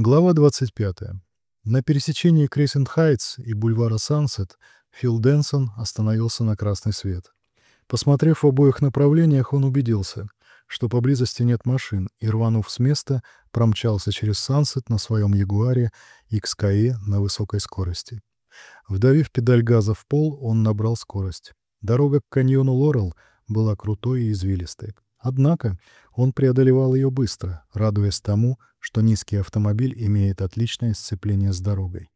Глава 25. На пересечении Крейсент-Хайтс и бульвара Сансет Фил Дэнсон остановился на красный свет. Посмотрев в обоих направлениях, он убедился, что поблизости нет машин, и, рванув с места, промчался через Сансет на своем Ягуаре XKE на высокой скорости. Вдавив педаль газа в пол, он набрал скорость. Дорога к каньону Лорел была крутой и извилистой. Однако он преодолевал ее быстро, радуясь тому, что низкий автомобиль имеет отличное сцепление с дорогой.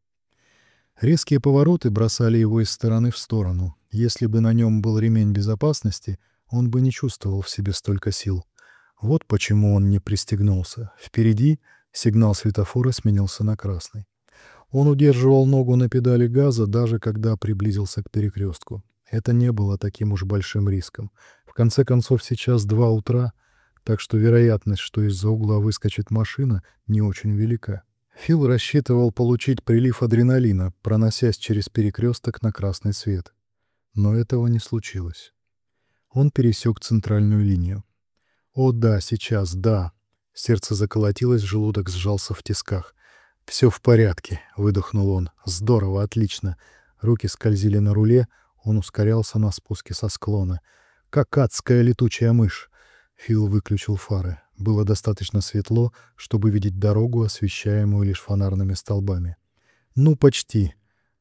Резкие повороты бросали его из стороны в сторону. Если бы на нем был ремень безопасности, он бы не чувствовал в себе столько сил. Вот почему он не пристегнулся. Впереди сигнал светофора сменился на красный. Он удерживал ногу на педали газа, даже когда приблизился к перекрестку. Это не было таким уж большим риском. В конце концов, сейчас два утра, так что вероятность, что из-за угла выскочит машина, не очень велика. Фил рассчитывал получить прилив адреналина, проносясь через перекресток на красный свет. Но этого не случилось. Он пересек центральную линию. «О да, сейчас, да!» Сердце заколотилось, желудок сжался в тисках. «Все в порядке», — выдохнул он. «Здорово, отлично». Руки скользили на руле, он ускорялся на спуске со склона — как адская летучая мышь. Фил выключил фары. Было достаточно светло, чтобы видеть дорогу, освещаемую лишь фонарными столбами. Ну, почти.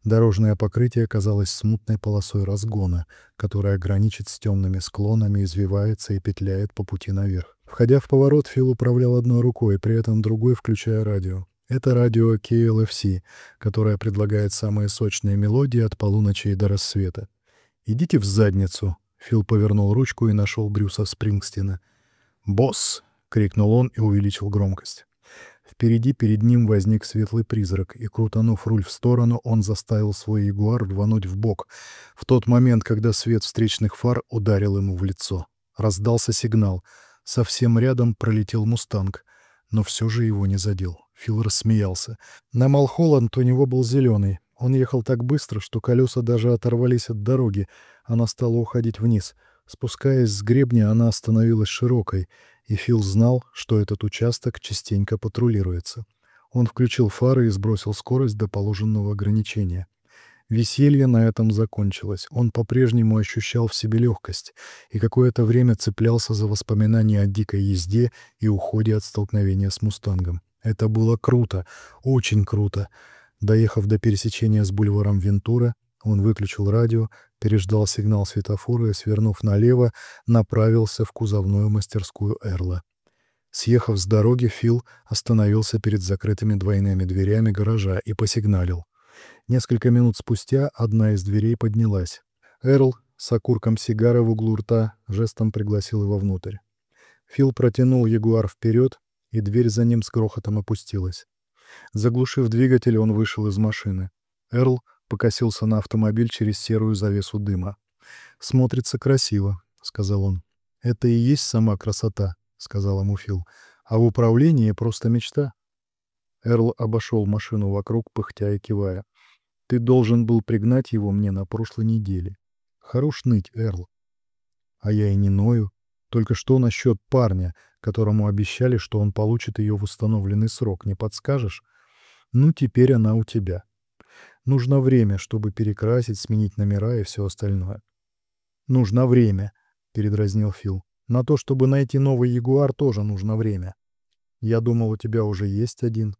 Дорожное покрытие казалось смутной полосой разгона, которая граничит с темными склонами, извивается и петляет по пути наверх. Входя в поворот, Фил управлял одной рукой, при этом другой включая радио. Это радио KLFC, которое предлагает самые сочные мелодии от полуночи до рассвета. «Идите в задницу», Фил повернул ручку и нашел Брюса Спрингстина. «Босс!» — крикнул он и увеличил громкость. Впереди перед ним возник светлый призрак, и, крутанув руль в сторону, он заставил свой ягуар рвануть в бок. В тот момент, когда свет встречных фар ударил ему в лицо. Раздался сигнал. Совсем рядом пролетел «Мустанг», но все же его не задел. Фил рассмеялся. На Малхолланд у него был зеленый. Он ехал так быстро, что колеса даже оторвались от дороги, она стала уходить вниз. Спускаясь с гребня, она становилась широкой, и Фил знал, что этот участок частенько патрулируется. Он включил фары и сбросил скорость до положенного ограничения. Веселье на этом закончилось. Он по-прежнему ощущал в себе легкость и какое-то время цеплялся за воспоминания о дикой езде и уходе от столкновения с «Мустангом». Это было круто, очень круто. Доехав до пересечения с бульваром Вентура, он выключил радио, переждал сигнал светофора и, свернув налево, направился в кузовную мастерскую Эрла. Съехав с дороги, Фил остановился перед закрытыми двойными дверями гаража и посигналил. Несколько минут спустя одна из дверей поднялась. Эрл с окурком сигары в углу рта жестом пригласил его внутрь. Фил протянул Ягуар вперед, и дверь за ним с грохотом опустилась. Заглушив двигатель, он вышел из машины. Эрл покосился на автомобиль через серую завесу дыма. «Смотрится красиво», — сказал он. «Это и есть сама красота», — сказал ему Фил. «А в управлении просто мечта». Эрл обошел машину вокруг, пыхтя и кивая. «Ты должен был пригнать его мне на прошлой неделе. Хорош ныть, Эрл». «А я и не ною. Только что насчет парня, которому обещали, что он получит ее в установленный срок, не подскажешь? Ну, теперь она у тебя». Нужно время, чтобы перекрасить, сменить номера и все остальное. «Нужно время», — передразнил Фил. «На то, чтобы найти новый Ягуар, тоже нужно время. Я думал, у тебя уже есть один».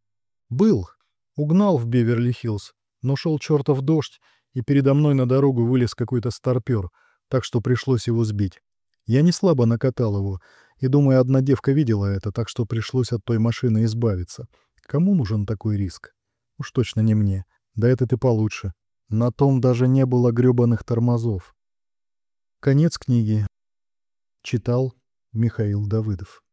«Был. Угнал в Беверли-Хиллз, но шел чертов дождь, и передо мной на дорогу вылез какой-то старпер, так что пришлось его сбить. Я не слабо накатал его, и, думаю, одна девка видела это, так что пришлось от той машины избавиться. Кому нужен такой риск? Уж точно не мне. Да это ты получше. На том даже не было грёбаных тормозов. Конец книги. Читал Михаил Давыдов.